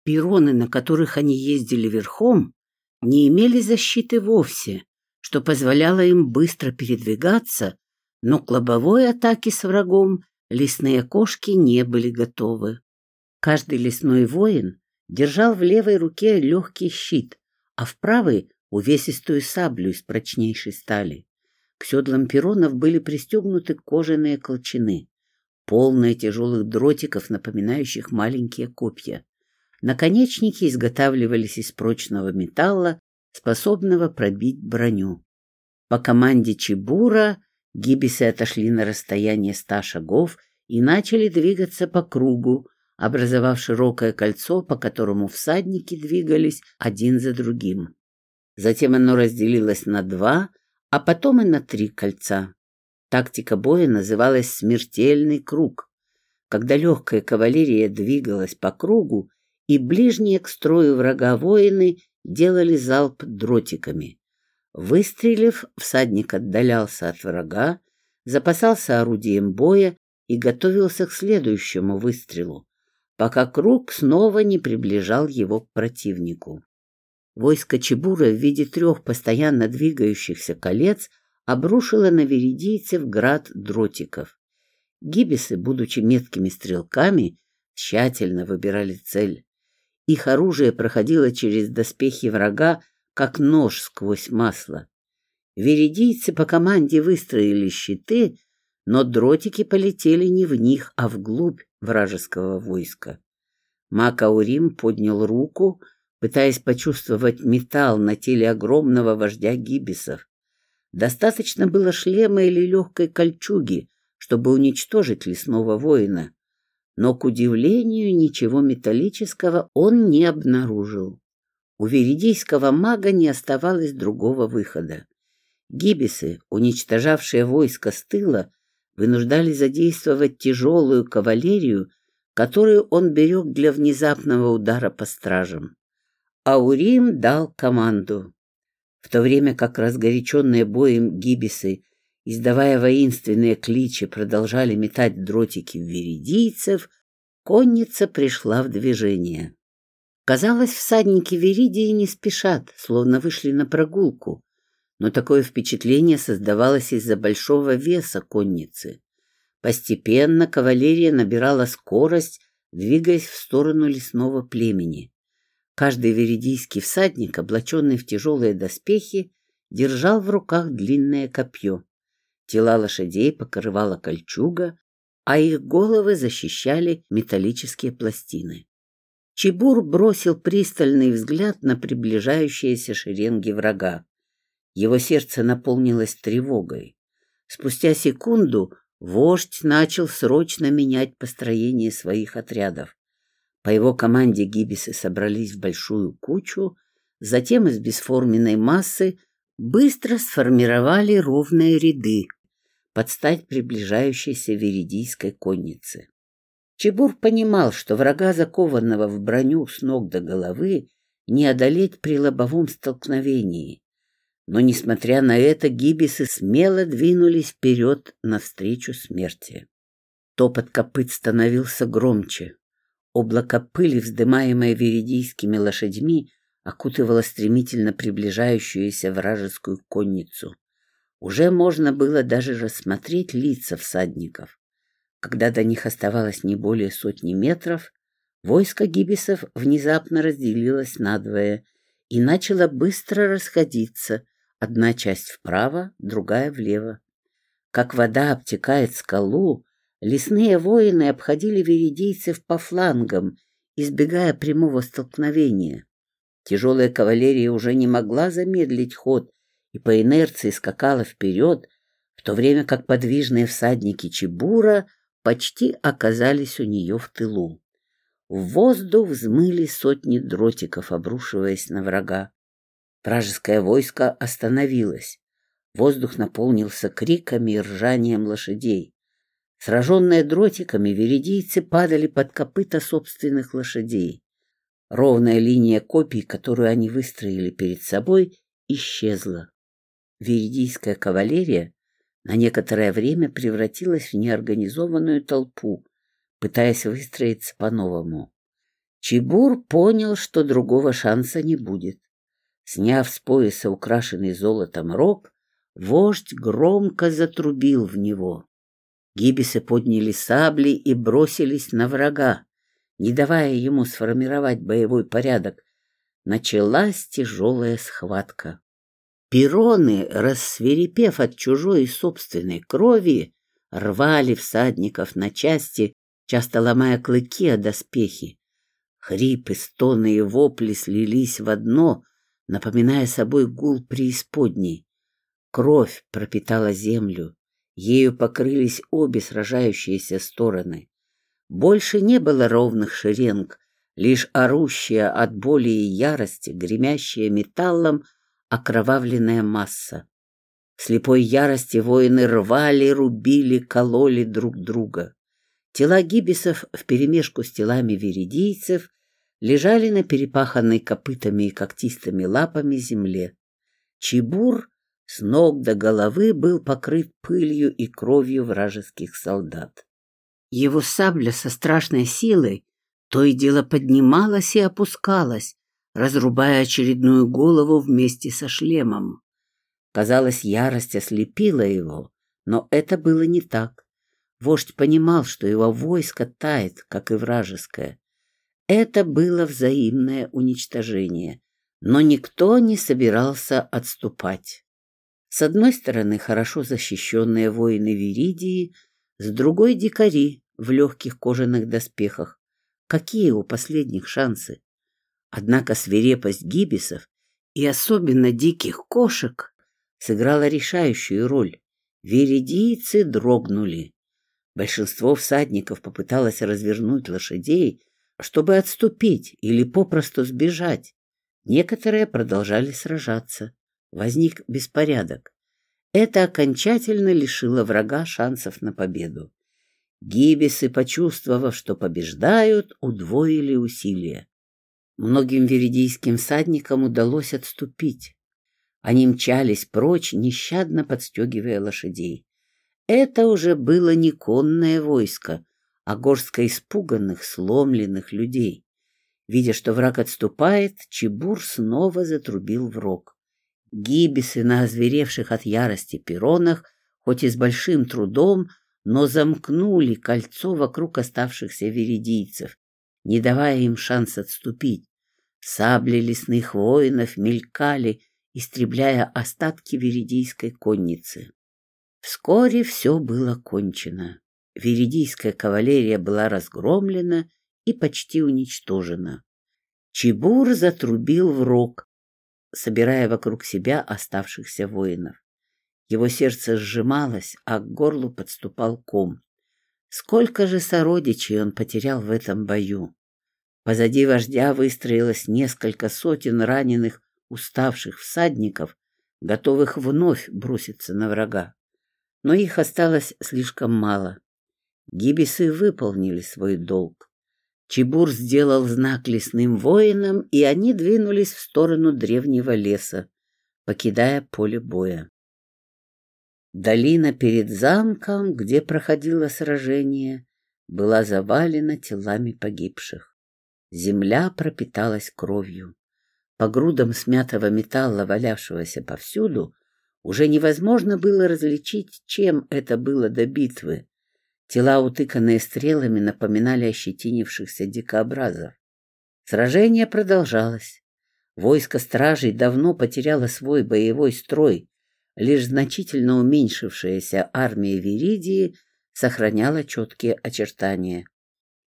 Пироны, на которых они ездили верхом, не имели защиты вовсе, что позволяло им быстро передвигаться, но к лобовой атаке с врагом лесные кошки не были готовы. Каждый лесной воин держал в левой руке легкий щит, а в правой — увесистую саблю из прочнейшей стали. К седлам перронов были пристегнуты кожаные колчаны, полные тяжелых дротиков, напоминающих маленькие копья. Наконечники изготавливались из прочного металла, способного пробить броню. По команде Чебура гибисы отошли на расстояние ста шагов и начали двигаться по кругу, образовав широкое кольцо, по которому всадники двигались один за другим. Затем оно разделилось на два, а потом и на три кольца. Тактика боя называлась «смертельный круг». Когда легкая кавалерия двигалась по кругу, и ближние к строю врага воины делали залп дротиками. Выстрелив, всадник отдалялся от врага, запасался орудием боя и готовился к следующему выстрелу, пока круг снова не приближал его к противнику. Войско Чебура в виде трех постоянно двигающихся колец обрушило на веридийцев град дротиков. Гибисы, будучи меткими стрелками, тщательно выбирали цель. Их оружие проходило через доспехи врага, как нож сквозь масло. Веридийцы по команде выстроили щиты, но дротики полетели не в них, а вглубь вражеского войска. Макаурим поднял руку, пытаясь почувствовать металл на теле огромного вождя гибисов. Достаточно было шлема или легкой кольчуги, чтобы уничтожить лесного воина но, к удивлению, ничего металлического он не обнаружил. У веридийского мага не оставалось другого выхода. Гибисы, уничтожавшие войско с тыла, вынуждали задействовать тяжелую кавалерию, которую он берег для внезапного удара по стражам. Аурим дал команду. В то время как разгоряченные боем гибисы издавая воинственные кличи, продолжали метать дротики в веридийцев, конница пришла в движение. Казалось, всадники Веридии не спешат, словно вышли на прогулку, но такое впечатление создавалось из-за большого веса конницы. Постепенно кавалерия набирала скорость, двигаясь в сторону лесного племени. Каждый веридийский всадник, облаченный в тяжелые доспехи, держал в руках длинное копье. Тела лошадей покрывала кольчуга, а их головы защищали металлические пластины. Чебур бросил пристальный взгляд на приближающиеся шеренги врага. Его сердце наполнилось тревогой. Спустя секунду вождь начал срочно менять построение своих отрядов. По его команде гибисы собрались в большую кучу, затем из бесформенной массы быстро сформировали ровные ряды, под стать приближающейся веридийской коннице. Чебур понимал, что врага, закованного в броню с ног до головы, не одолеть при лобовом столкновении. Но, несмотря на это, гибисы смело двинулись вперед навстречу смерти. Топот копыт становился громче. Облако пыли, вздымаемое веридийскими лошадьми, окутывало стремительно приближающуюся вражескую конницу. Уже можно было даже рассмотреть лица всадников. Когда до них оставалось не более сотни метров, Войско гибисов внезапно разделилось надвое и начало быстро расходиться, одна часть вправо, другая влево. Как вода обтекает скалу, лесные воины обходили веридийцев по флангам, избегая прямого столкновения. Тяжелая кавалерия уже не могла замедлить ход и по инерции скакала вперед, в то время как подвижные всадники Чебура почти оказались у нее в тылу. В воздух взмыли сотни дротиков, обрушиваясь на врага. Вражеское войско остановилось. Воздух наполнился криками и ржанием лошадей. Сраженные дротиками, веридийцы падали под копыта собственных лошадей. Ровная линия копий, которую они выстроили перед собой, исчезла. Веридийская кавалерия на некоторое время превратилась в неорганизованную толпу, пытаясь выстроиться по-новому. Чебур понял, что другого шанса не будет. Сняв с пояса украшенный золотом рог, вождь громко затрубил в него. Гибисы подняли сабли и бросились на врага, не давая ему сформировать боевой порядок. Началась тяжелая схватка. Пироны, рассверепев от чужой и собственной крови, рвали всадников на части, часто ломая клыки о доспехи. Хрипы, стоны и вопли слились в одно, напоминая собой гул преисподней. Кровь пропитала землю, ею покрылись обе сражающиеся стороны. Больше не было ровных шеренг, лишь орущая от боли и ярости, гремящая металлом, окровавленная масса. В слепой ярости воины рвали, рубили, кололи друг друга. Тела гибисов вперемешку с телами веридийцев лежали на перепаханной копытами и когтистыми лапами земле. Чебур с ног до головы был покрыт пылью и кровью вражеских солдат. Его сабля со страшной силой то и дело поднималась и опускалась, разрубая очередную голову вместе со шлемом. Казалось, ярость ослепила его, но это было не так. Вождь понимал, что его войско тает, как и вражеское. Это было взаимное уничтожение, но никто не собирался отступать. С одной стороны, хорошо защищенные воины Виридии, с другой — дикари в легких кожаных доспехах. Какие у последних шансы? Однако свирепость гибисов и особенно диких кошек сыграла решающую роль. Веридийцы дрогнули. Большинство всадников попыталось развернуть лошадей, чтобы отступить или попросту сбежать. Некоторые продолжали сражаться. Возник беспорядок. Это окончательно лишило врага шансов на победу. Гибисы, почувствовав, что побеждают, удвоили усилия. Многим веридийским всадникам удалось отступить. Они мчались прочь, нещадно подстегивая лошадей. Это уже было не конное войско, а горстка испуганных, сломленных людей. Видя, что враг отступает, Чебур снова затрубил в рог. Гибисы на озверевших от ярости перронах, хоть и с большим трудом, но замкнули кольцо вокруг оставшихся веридийцев, не давая им шанс отступить. Сабли лесных воинов мелькали, истребляя остатки веридийской конницы. Вскоре все было кончено. Веридийская кавалерия была разгромлена и почти уничтожена. Чебур затрубил в рог, собирая вокруг себя оставшихся воинов. Его сердце сжималось, а к горлу подступал ком. Сколько же сородичей он потерял в этом бою! Позади вождя выстроилось несколько сотен раненых, уставших всадников, готовых вновь броситься на врага. Но их осталось слишком мало. Гибисы выполнили свой долг. Чебур сделал знак лесным воинам, и они двинулись в сторону древнего леса, покидая поле боя. Долина перед замком, где проходило сражение, была завалена телами погибших. Земля пропиталась кровью. По грудам смятого металла, валявшегося повсюду, уже невозможно было различить, чем это было до битвы. Тела, утыканные стрелами, напоминали ощетинившихся дикообразов. Сражение продолжалось. Войско стражей давно потеряло свой боевой строй, лишь значительно уменьшившаяся армия Виридии сохраняла четкие очертания.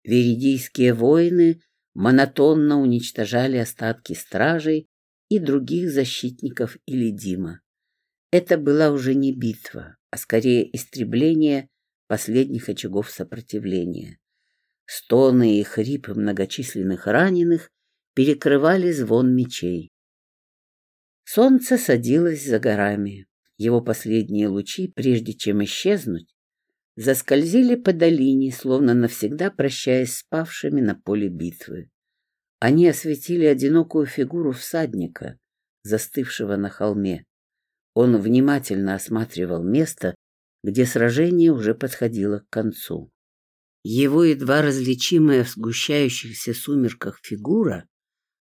Веридийские воины монотонно уничтожали остатки стражей и других защитников Илидима. Это была уже не битва, а скорее истребление последних очагов сопротивления. Стоны и хрипы многочисленных раненых перекрывали звон мечей. Солнце садилось за горами. Его последние лучи, прежде чем исчезнуть, заскользили по долине, словно навсегда прощаясь с павшими на поле битвы. Они осветили одинокую фигуру всадника, застывшего на холме. Он внимательно осматривал место, где сражение уже подходило к концу. Его едва различимая в сгущающихся сумерках фигура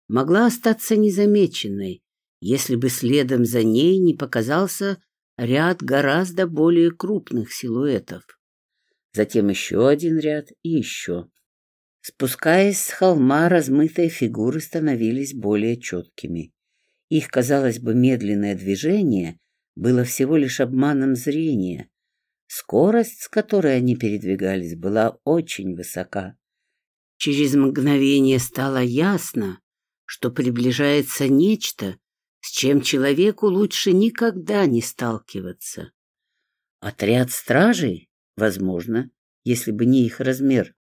могла остаться незамеченной, если бы следом за ней не показался ряд гораздо более крупных силуэтов. Затем еще один ряд и еще. Спускаясь с холма, размытые фигуры становились более четкими. Их, казалось бы, медленное движение было всего лишь обманом зрения. Скорость, с которой они передвигались, была очень высока. Через мгновение стало ясно, что приближается нечто, с чем человеку лучше никогда не сталкиваться. Отряд стражей, возможно, если бы не их размер.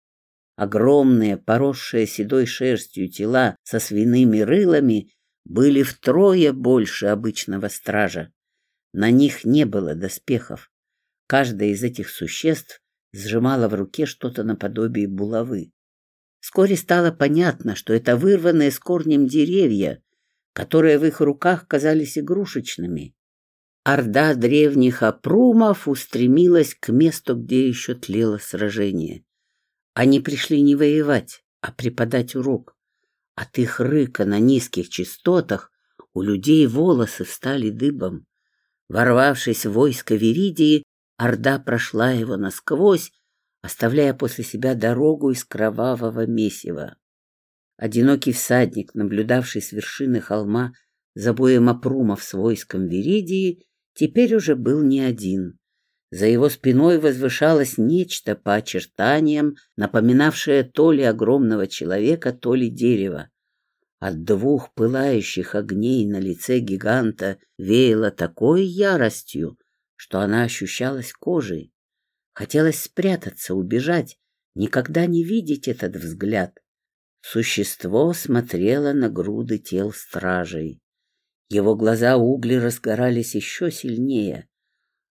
Огромные, поросшие седой шерстью тела со свиными рылами были втрое больше обычного стража. На них не было доспехов. Каждое из этих существ сжимало в руке что-то наподобие булавы. Вскоре стало понятно, что это вырванные с корнем деревья, которые в их руках казались игрушечными. Орда древних опрумов устремилась к месту, где еще тлело сражение. Они пришли не воевать, а преподать урок. От их рыка на низких частотах у людей волосы встали дыбом. Ворвавшись в войско Веридии, Орда прошла его насквозь, оставляя после себя дорогу из кровавого месива. Одинокий всадник, наблюдавший с вершины холма за боем опрумов с войском Веридии, теперь уже был не один. За его спиной возвышалось нечто по очертаниям, напоминавшее то ли огромного человека, то ли дерева. От двух пылающих огней на лице гиганта веяло такой яростью, что она ощущалась кожей. Хотелось спрятаться, убежать, никогда не видеть этот взгляд. Существо смотрело на груды тел стражей. Его глаза угли разгорались еще сильнее.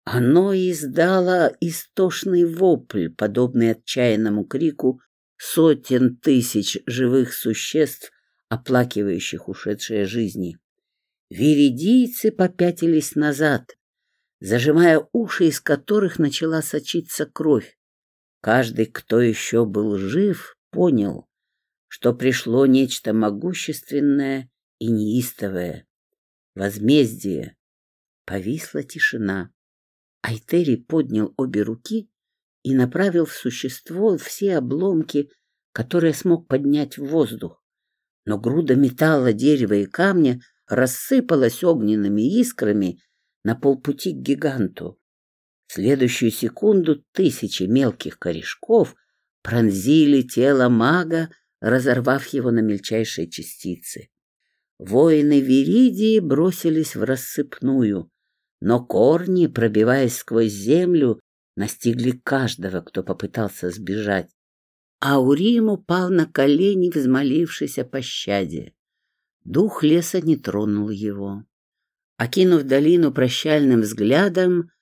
Оно издало истошный вопль, подобный отчаянному крику сотен тысяч живых существ, оплакивающих ушедшие жизни. Веридийцы попятились назад, зажимая уши, из которых начала сочиться кровь. Каждый, кто еще был жив, понял, что пришло нечто могущественное и неистовое. Возмездие. Повисла тишина. Айтери поднял обе руки и направил в существо все обломки, которые смог поднять в воздух. Но груда металла, дерева и камня рассыпалась огненными искрами на полпути к гиганту. В следующую секунду тысячи мелких корешков пронзили тело мага, разорвав его на мельчайшие частицы. Воины Виридии бросились в рассыпную, но корни, пробиваясь сквозь землю, настигли каждого, кто попытался сбежать. А Урим упал на колени, взмолившись о пощаде. Дух леса не тронул его. Окинув долину прощальным взглядом,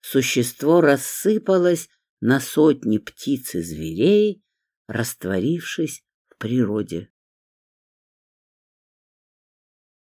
существо рассыпалось на сотни птиц и зверей, растворившись в природе.